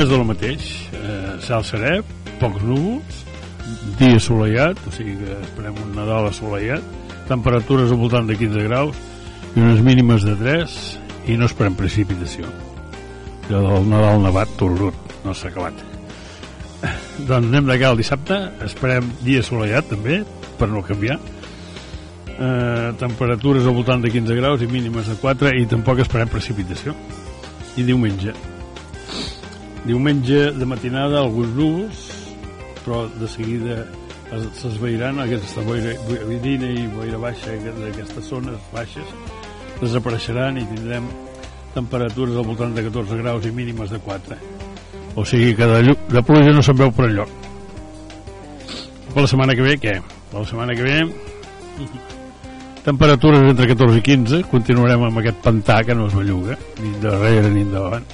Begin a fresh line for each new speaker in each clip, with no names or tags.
és del mateix eh, cel serè, pocs núvols dia assolellat o sigui que esperem un Nadal assolellat temperatures al voltant de 15 graus i unes mínimes de 3 i no esperem precipitació. Allò del Nadal nevat tururut no s'ha acabat. Doncs anem de cara el dissabte esperem dia assolellat també per no canviar. Eh, temperatures al voltant de 15 graus i mínimes de 4 i tampoc esperem precipitació. I diumenge Diumenge de matinada alguns núvols, però de seguida s'esveiran aquesta boira, boirina i boira baixa d'aquestes zones baixes desapareixeran i tindrem temperatures al voltant de 14 graus i mínimes de 4 o sigui que de, de pluja no se'n veu per enlloc. Per la setmana que ve què? per la setmana que ve temperatures entre 14 i 15 continuarem amb aquest pantà que no es belluga ni darrere ni endavant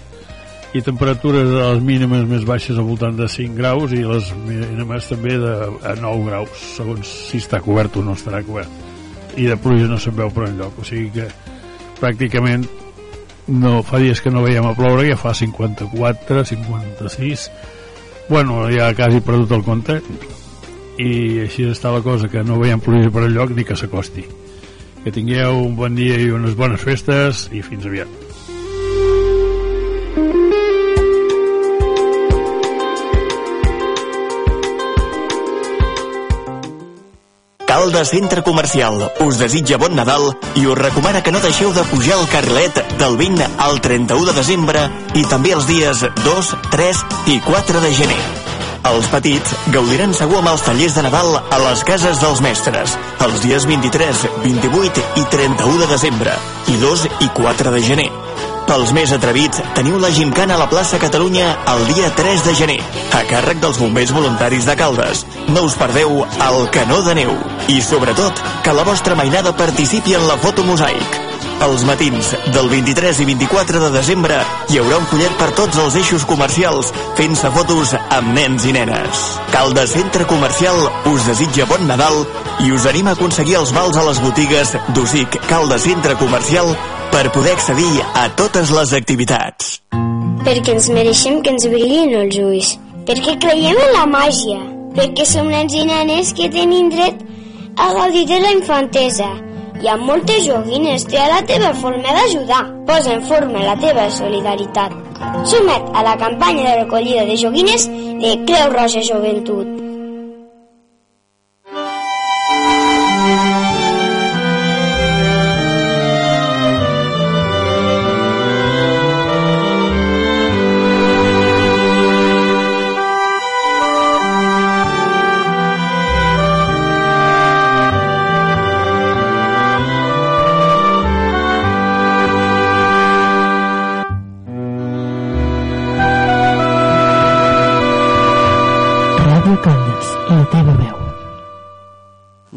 i temperatures a les mínimes més baixes al voltant de 5 graus i les mínimes també de a 9 graus segons si està cobert o no estarà cobert. I de pluja no se'n veu per enlloc o sigui que pràcticament no, fa dies que no veiem a ploure ja fa 54, 56 bueno, ja quasi perdut el compte i així està la cosa que no veiem pluja per enlloc ni que s'acosti. Que tingueu un bon dia i unes bones festes i fins aviat
Caldes Centre Comercial us desitja bon Nadal i us recomana que no deixeu de pujar el carrilet del 20 al 31 de desembre i també els dies 2, 3 i 4 de gener. Els petits gaudiran segur amb els tallers de Nadal a les cases dels mestres, els dies 23, 28 i 31 de desembre i 2 i 4 de gener. Pels més atrevits, teniu la gimcana a la plaça Catalunya el dia 3 de gener, a càrrec dels bombers voluntaris de Caldes. No us perdeu el canó de neu. I, sobretot, que la vostra mainada participi en la foto mosaic. Els matins del 23 i 24 de desembre hi haurà un collet per tots els eixos comercials fent-se fotos amb nens i nenes. Caldes Centre Comercial us desitja bon Nadal i us anima a aconseguir els vals a les botigues d'Usic Caldes Centre Comercial per poder accedir a totes les activitats.
Perquè ens mereixem que ens brillin els ulls. Perquè creiem en la màgia. Perquè som nens i nenes que tenim dret a gaudir de la infantesa. Hi ha moltes joguines, tria la teva forma d'ajudar. Posa en forma la teva solidaritat. Sumet a la campanya de recollida de joguines de Creu Roja Joventut.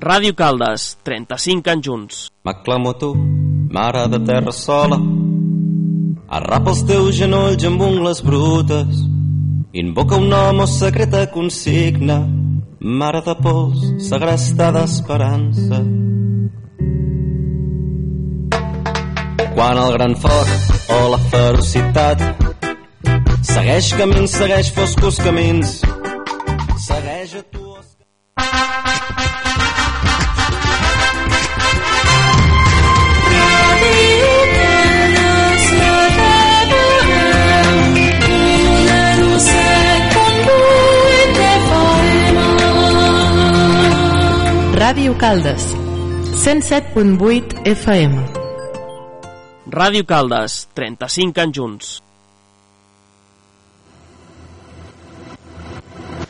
Ràdio Caldes,
35 anys junts.
M'aclamo tu, mare de terra sola, arrapa els teus genolls amb ungles brutes, invoca un nom o secreta consigna, mare de pols, segrestada esperança. Quan el gran foc o la ferocitat segueix camins, segueix foscos camins, segueix a tu...
Caldes, 107.8 FM.
Ràdio Caldes, 35 anys junts.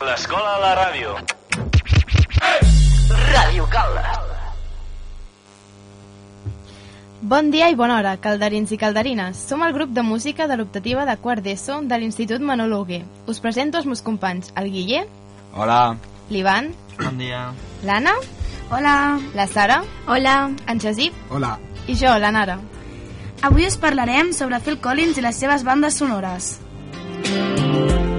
L'escola a la ràdio.
Ràdio Caldes.
Bon dia i bona hora, calderins i calderines. Som el grup de música de l'optativa de quart d'ESO de l'Institut Manolo Hugué. Us presento els meus companys, el Guiller,
Hola.
l'Ivan,
Bon dia.
l'Anna, Hola, la Sara,
Hola.
en Josip
Hola.
i jo, la Nara.
Avui us parlarem sobre Phil Collins i les seves bandes sonores.
We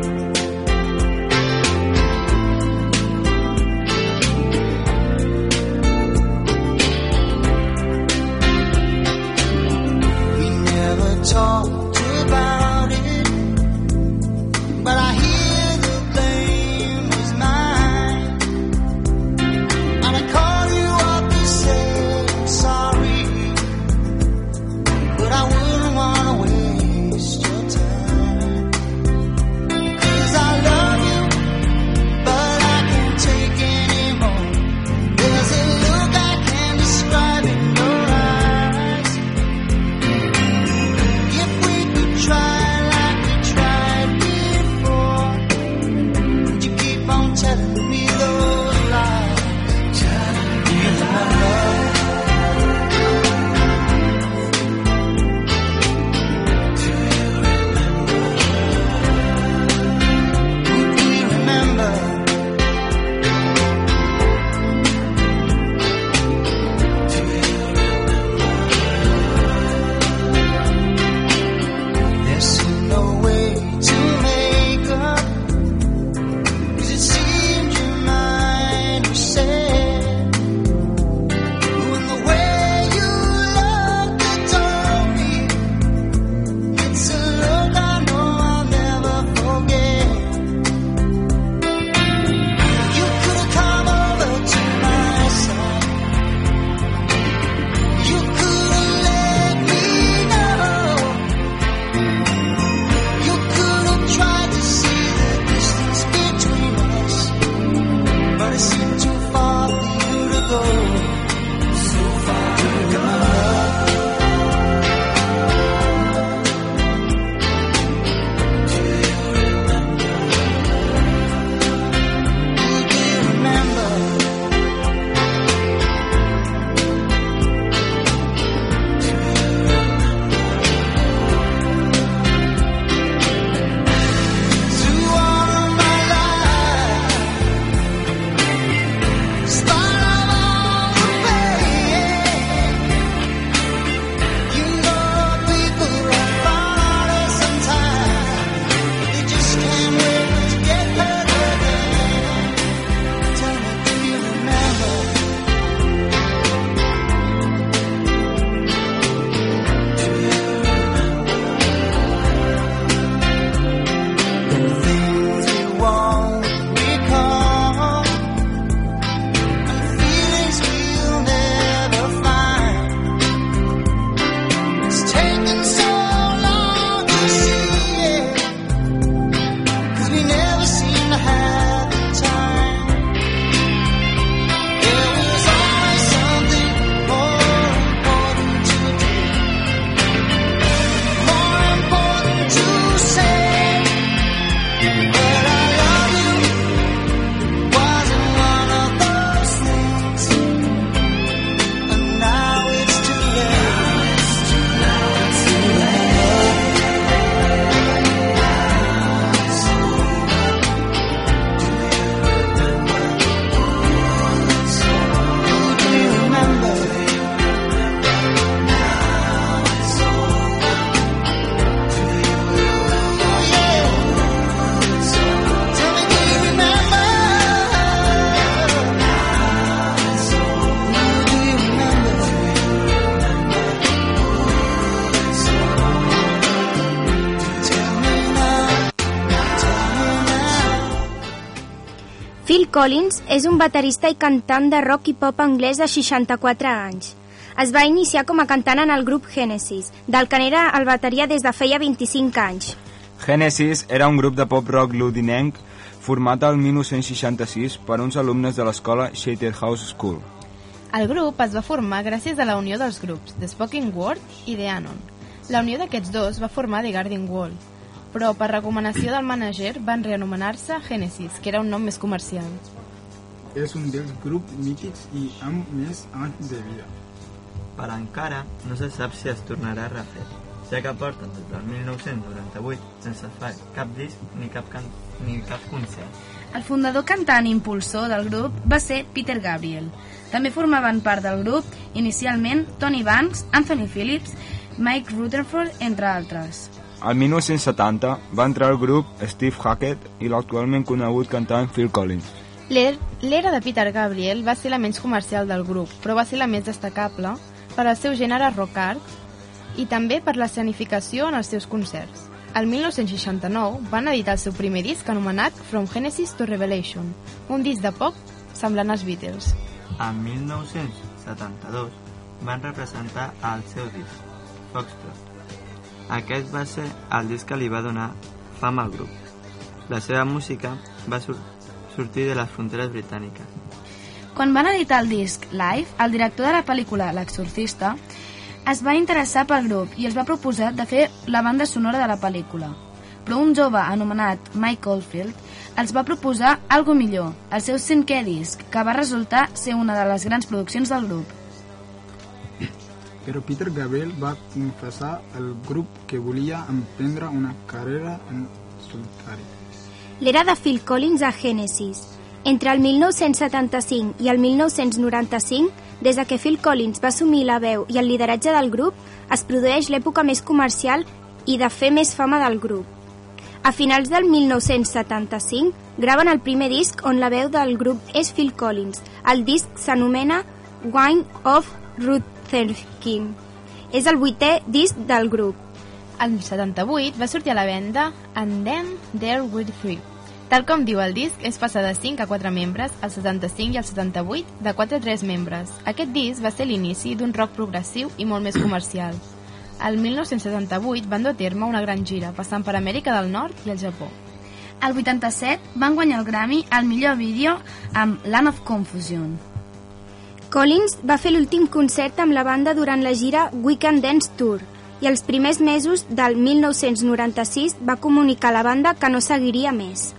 Collins és un baterista i cantant de rock i pop anglès de 64 anys. Es va iniciar com a cantant en el grup Genesis, del que n'era el bateria des de feia 25 anys.
Genesis era un grup de pop-rock londinenc format al 1966 per uns alumnes de l'escola Charterhouse School.
El grup es va formar gràcies a la unió dels grups The Spoken Word i The Anon. La unió d'aquests dos va formar The Garden Wall, però per recomanació del manager van reanomenar-se Genesis, que era un nom més comercial.
És un dels grups mítics i amb més anys de vida.
Per encara no se sap si es tornarà a refer, ja que porten des del 1998 sense fer cap disc ni cap, can... ni cap concert.
El fundador cantant i impulsor del grup va ser Peter Gabriel. També formaven part del grup inicialment Tony Banks, Anthony Phillips, Mike Rutherford, entre altres.
Al 1970 va entrar al grup Steve Hackett i l'actualment conegut cantant Phil Collins.
L'er- L'era de Peter Gabriel va ser la menys comercial del grup, però va ser la més destacable per al seu gènere rock art i també per l'escenificació en els seus concerts. El 1969 van editar el seu primer disc anomenat From Genesis to Revelation, un disc de pop semblant als Beatles.
En 1972 van representar el seu disc, Foxtrot. Aquest va ser el disc que li va donar fama al grup. La seva música va sur sortir de les fronteres britàniques.
Quan van editar el disc Live, el director de la pel·lícula L'exorcista es va interessar pel grup i els va proposar de fer la banda sonora de la pel·lícula. Però un jove anomenat Mike Oldfield els va proposar algo millor, el seu cinquè disc, que va resultar ser una de les grans produccions del grup.
Però Peter Gabriel va confessar al grup que volia emprendre una carrera en solitari.
L'era de Phil Collins a Genesis. Entre el 1975 i el 1995, des de que Phil Collins va assumir la veu i el lideratge del grup, es produeix l'època més comercial i de fer més fama del grup. A finals del 1975 graven el primer disc on la veu del grup és Phil Collins. El disc s'anomena Wine of Rutherkin. És el vuitè disc del grup.
El 78 va sortir a la venda And Then There Were Three. Tal com diu el disc, és passar de 5 a 4 membres, al 75 i al 78 de 4 a 3 membres. Aquest disc va ser l'inici d'un rock progressiu i molt més comercial. El 1978 van dur a terme una gran gira, passant per Amèrica del Nord i el Japó.
El 87 van guanyar el Grammy al millor vídeo amb Land of Confusion.
Collins va fer l'últim concert amb la banda durant la gira Weekend Dance Tour i els primers mesos del 1996 va comunicar a la banda que no seguiria més.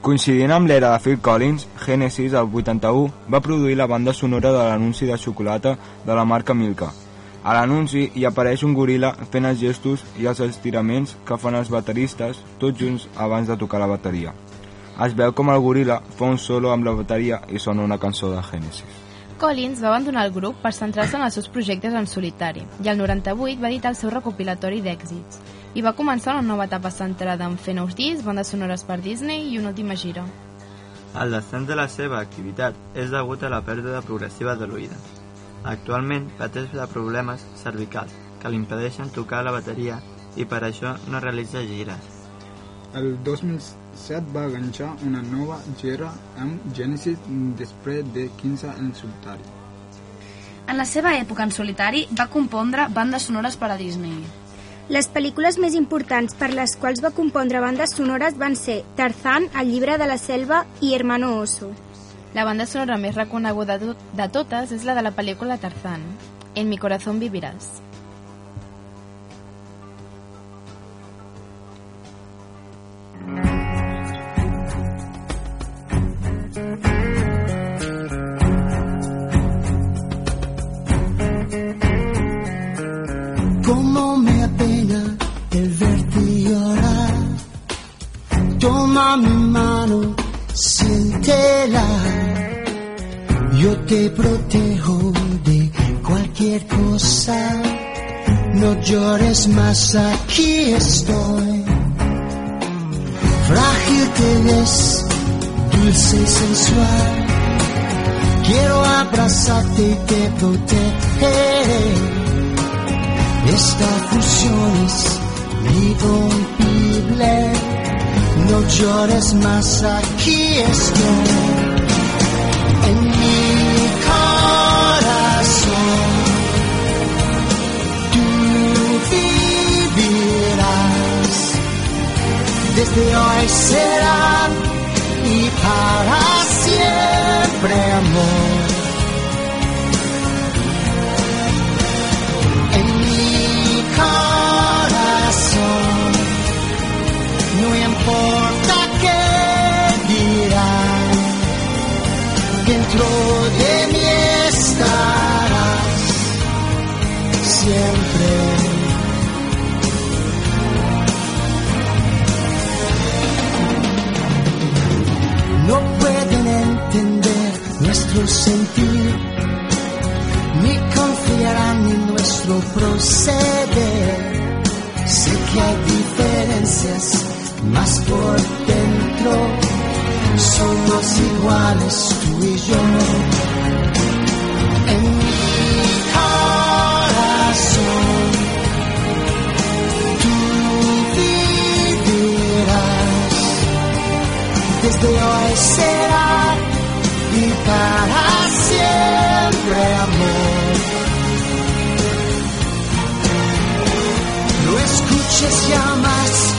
Coincidint amb l'era de Phil Collins, Genesis, el 81, va produir la banda sonora de l'anunci de xocolata de la marca Milka. A l'anunci hi apareix un goril·la fent els gestos i els estiraments que fan els bateristes tots junts abans de tocar la bateria. Es veu com el goril·la fa un solo amb la bateria i sona una cançó de Genesis.
Collins va abandonar el grup per centrar-se en els seus projectes en solitari i el 98 va editar el seu recopilatori d'èxits i va començar una nova etapa centrada en fer nous discs, bandes sonores per Disney i una última gira.
El descens de la seva activitat és degut a la pèrdua progressiva de l'oïda. Actualment pateix de problemes cervicals que li impedeixen tocar la bateria i per això no realitza gires.
El 2007 va enganxar una nova gira amb Genesis després de 15 en solitari.
En la seva època en solitari va compondre bandes sonores per a Disney.
Les pel·lícules més importants per les quals va compondre bandes sonores van ser Tarzan, El llibre de la selva i Hermano Oso.
La banda sonora més reconeguda de de totes és la de la pel·lícula Tarzan, En mi corazón vivirás.
Llores más, aquí estoy. Frágil te ves, dulce y sensual. Quiero abrazarte y te. Esta fusión es irrompible. No llores más, aquí estoy. En mi Desde hoy será y para siempre amor. En mi corazón. No importa qué dirán, dentro de mí estarás siempre. proceder. Sé que hay diferencias, más por dentro somos iguales tú y yo. En mi corazón tú vivirás, desde hoy será y para noches llamas,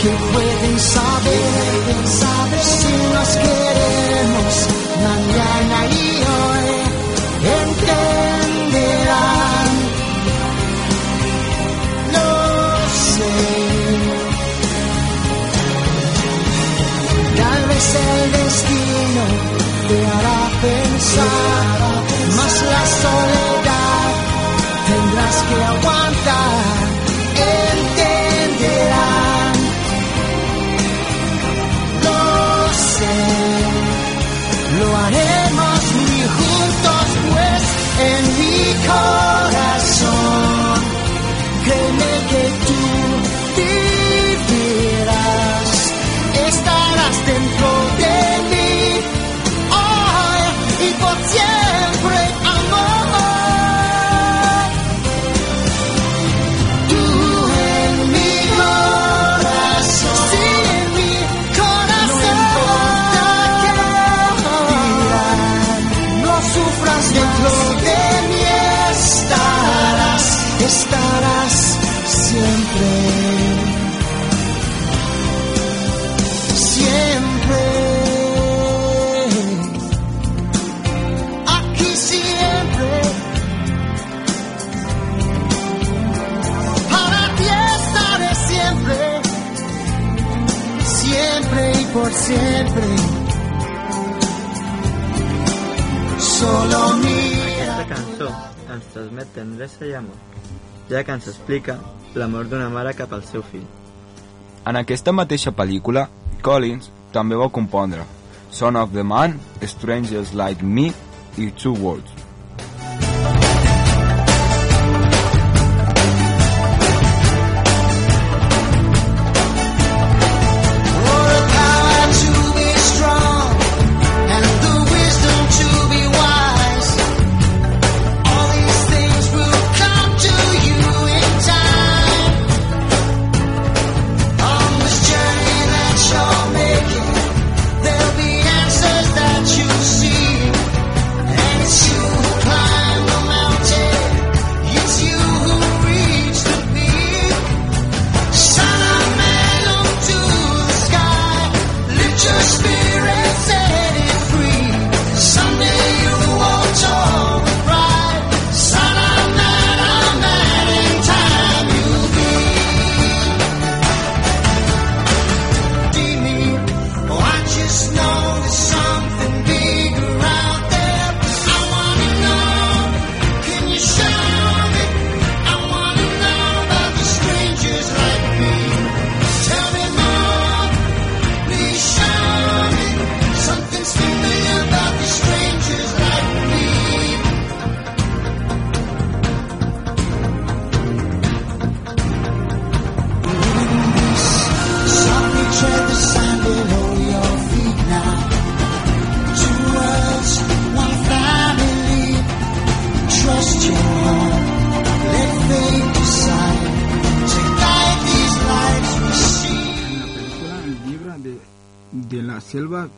¿quién puede saber, saber si nos queremos. Mañana y
i amor, ja que ens explica l'amor d'una mare cap al seu fill.
En aquesta mateixa pel·lícula, Collins també va compondre Son of the Man, Strangers Like Me i Two Worlds.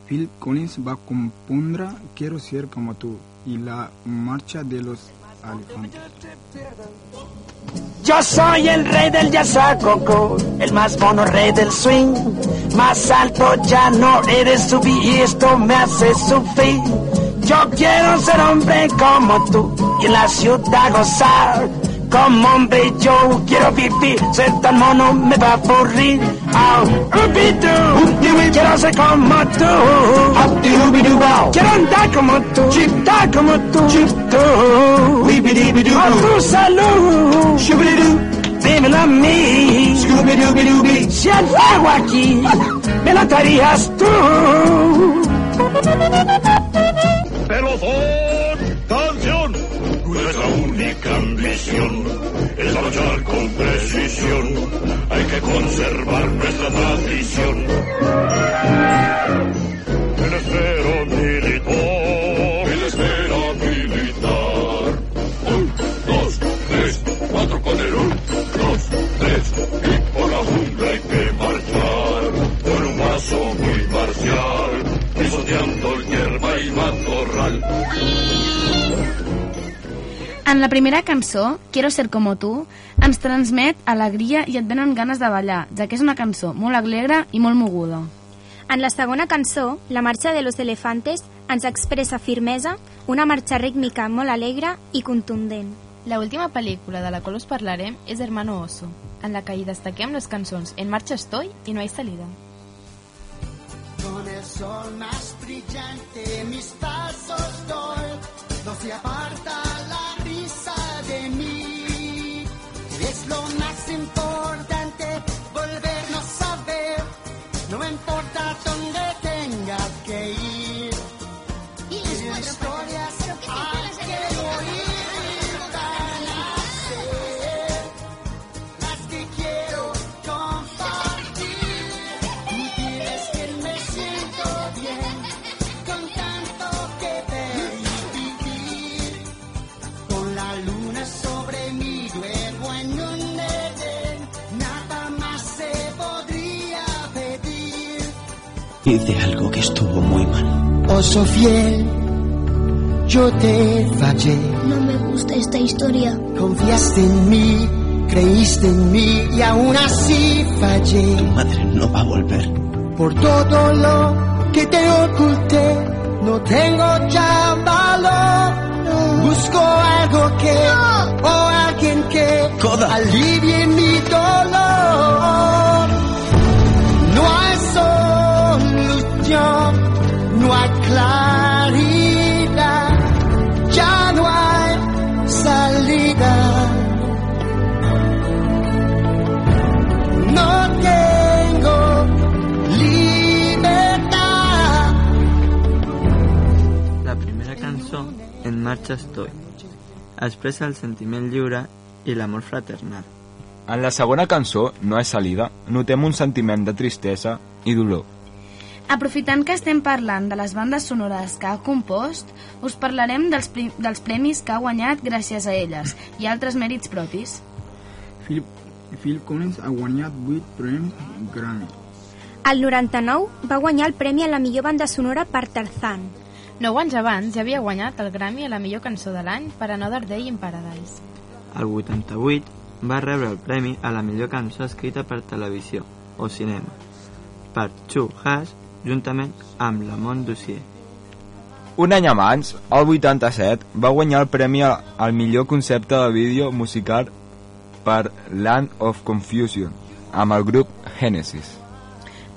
Phil Collins va compondre Quiero ser como tú y la marcha de los elefantes.
Yo soy el rey del yazacoco, el más mono rey del swing. Más alto ya no eres subir y esto me hace sufrir. Yo quiero ser hombre como tú y la ciudad gozar. Como hombre yo quiero vivir, ser tan mono me va a aburrir. Oh, ubi-doo, quiero ser como tú. Quiero andar como tú, andar como tú. Por tu salud, dímelo a mí. Si el fuego aquí me lo darías tú.
Pelotón, es luchar con precisión. Hay que conservar nuestra tradición.
En la primera cançó, Quiero ser como tú, ens transmet alegria i et venen ganes de ballar, ja que és una cançó molt alegre i molt moguda.
En la segona cançó, La marxa de los elefantes, ens expressa firmesa, una marxa rítmica molt alegre i contundent.
La última pel·lícula de la qual us parlarem és Hermano Oso, en la que hi destaquem les cançons En marcha estoy i No hay salida.
Con el sol más brillante mis pasos doy, no se aparta lo más importante volvernos a ver, no importa dónde
Hice algo que estuvo muy mal.
Oso fiel, yo te fallé.
No me gusta esta historia.
Confiaste en mí, creíste en mí y aún así fallé.
Madre no va a volver.
Por todo lo que te oculté, no tengo ya valor. Busco algo que, o alguien que alivie mi dolor. Solución, no hay claridad, ya no hay salida. No tengo libertad.
La primera cançó, En marxa estoy, expressa el sentiment lliure i l'amor fraternal.
En la segona cançó, No és salida, notem un sentiment de tristesa i dolor.
Aprofitant que estem parlant de les bandes sonores que ha compost, us parlarem dels, dels premis que ha guanyat gràcies a elles i altres mèrits propis.
Phil, Phil Collins ha guanyat 8 premis Grammy.
El 99 va guanyar el premi a la millor banda sonora per Tarzan.
Nou anys abans ja havia guanyat el Grammy a la millor cançó de l'any per Another Day in Paradise.
El 88 va rebre el premi a la millor cançó escrita per televisió o cinema per Chu Haas juntament amb Lamont Dossier.
Un any abans, el 87, va guanyar el premi al millor concepte de vídeo musical per Land of Confusion, amb el grup Genesis.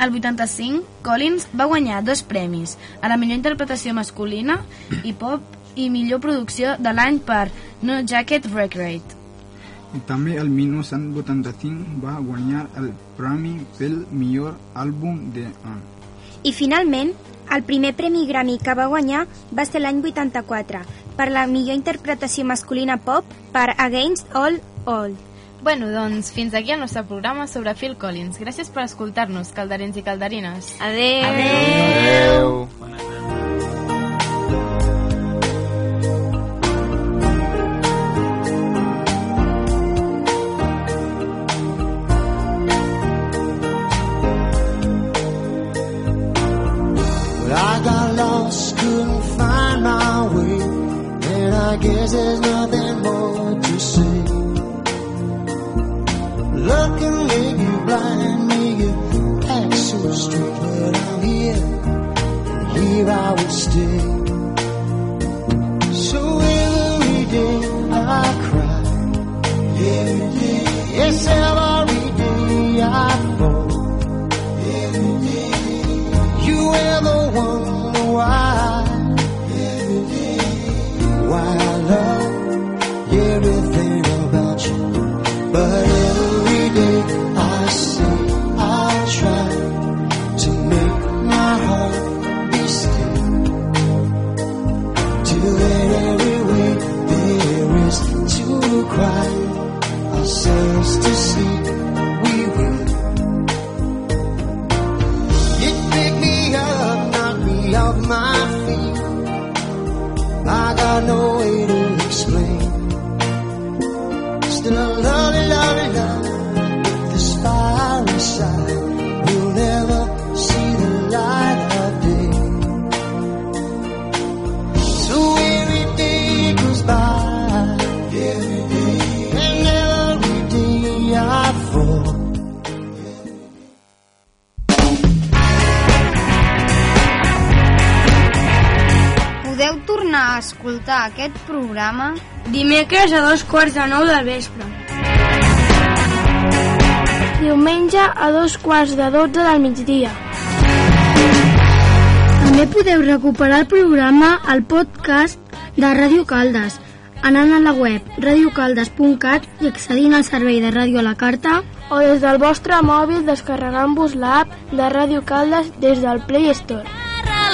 El 85, Collins va guanyar dos premis, a la millor interpretació masculina i pop i millor producció de l'any per No Jacket Record.
I també el 1985 va guanyar el premi pel millor àlbum de l'any.
I finalment, el primer premi Grammy que va guanyar va ser l'any 84 per la millor interpretació masculina pop per Against All All.
Bueno, doncs fins aquí el nostre programa sobre Phil Collins. Gràcies per escoltar-nos, calderins i calderines.
Adeu.
Adeu.
Well, so straight, but I'm here, and here I will stay.
Escoltar aquest programa
Dimecres a dos quarts de nou del vespre.
Diumenge a dos quarts de dotze del migdia.
També podeu recuperar el programa al podcast de Ràdio Caldes anant a la web radiocaldes.cat i accedint al servei de ràdio a la carta
o des del vostre mòbil descarregant-vos l'app de Ràdio Caldes des del Play Store.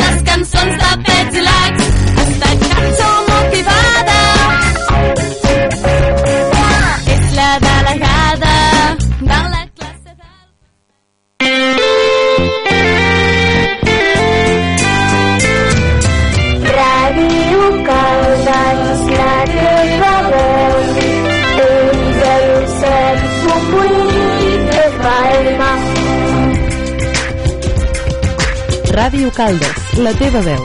Les cançons de Pets Lacs, esta cançó
Ràdio Caldes, la teva veu.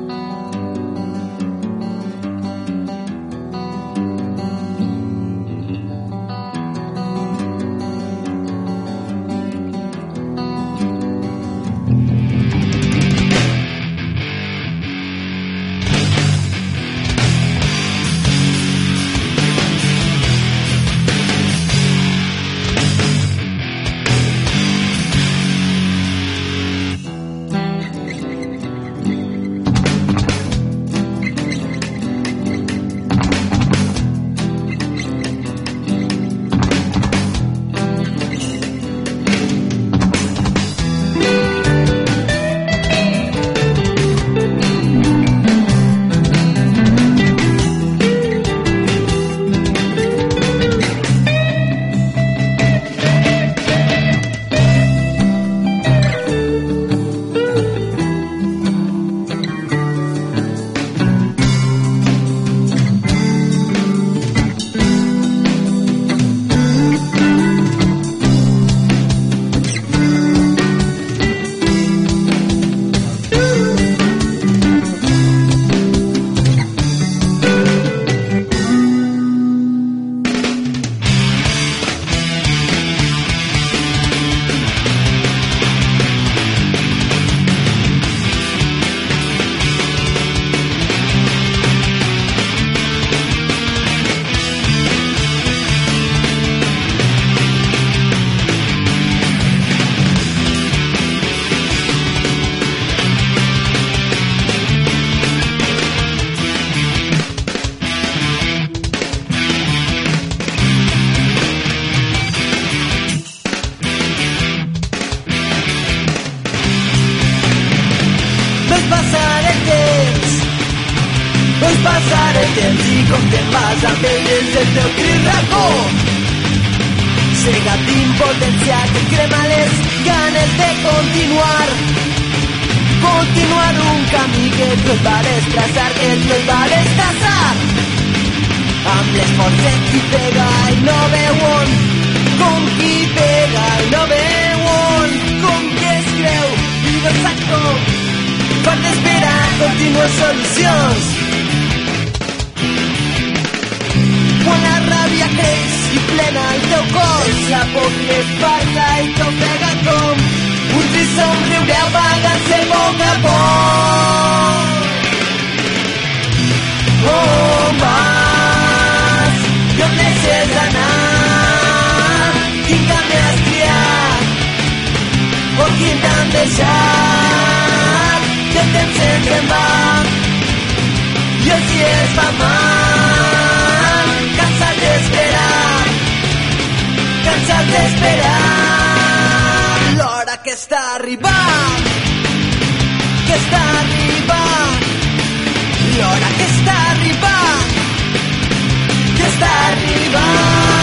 solucions quan la ràbia creix i plena el teu cos la por que es parla i t'ofega com un trist somriure apagant-se a on vas i on deixes anar quin camí has triat o quin t'han deixat que va i els dies fa mal cansat d'esperar cansat d'esperar l'hora que està arribant que està arribant l'hora que està arribant que està arribant